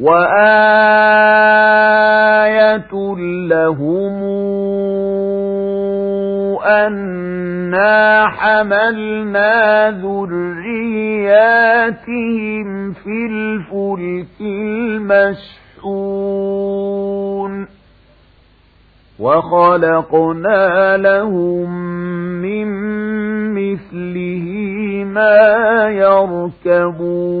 وآية لهم أنا حملنا ذرياتهم في الفلك المشحون وخلقنا لهم من مثله ما يركبون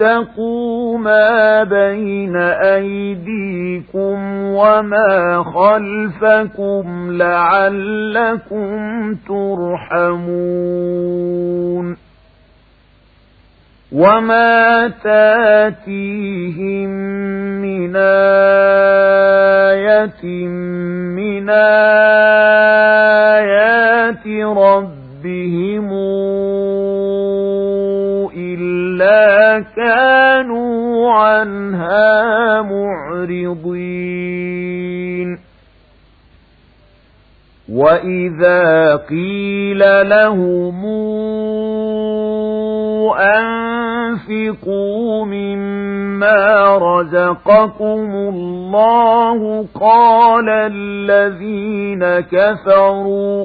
اتقوا ما بين أيديكم وما خلفكم لعلكم ترحمون وما تاتيهم من آية من آيات ربهم عنها معرضين. وإذا قيل لهم أنفقوا مما رزقكم الله قال الذين كفروا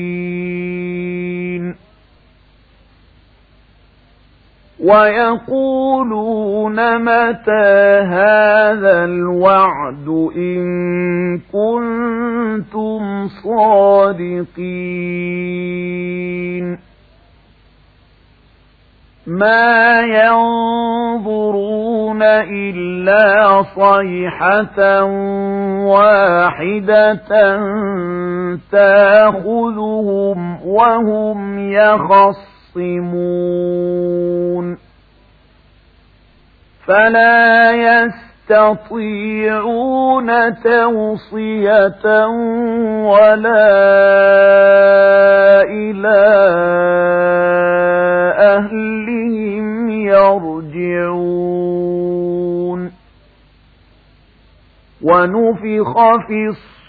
ويقولون متى هذا الوعد إن كنتم صادقين؟ ما ينظرون إلا صيحة واحدة تأخذهم وهم يخصمون. فلا يستطيعون توصية ولا إلى أهلهم يرجعون. ونفخ في الصور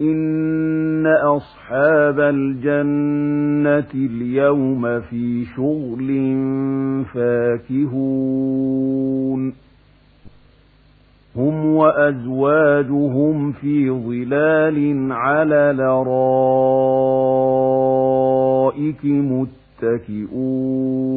إن أصحاب الجنة اليوم في شغل فاكهون هم وأزواجهم في ظلال على لرائك متكئون